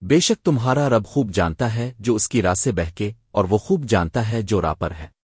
بے شک تمہارا رب خوب جانتا ہے جو اس کی راہ سے بہکے اور وہ خوب جانتا ہے جو راہ پر ہے۔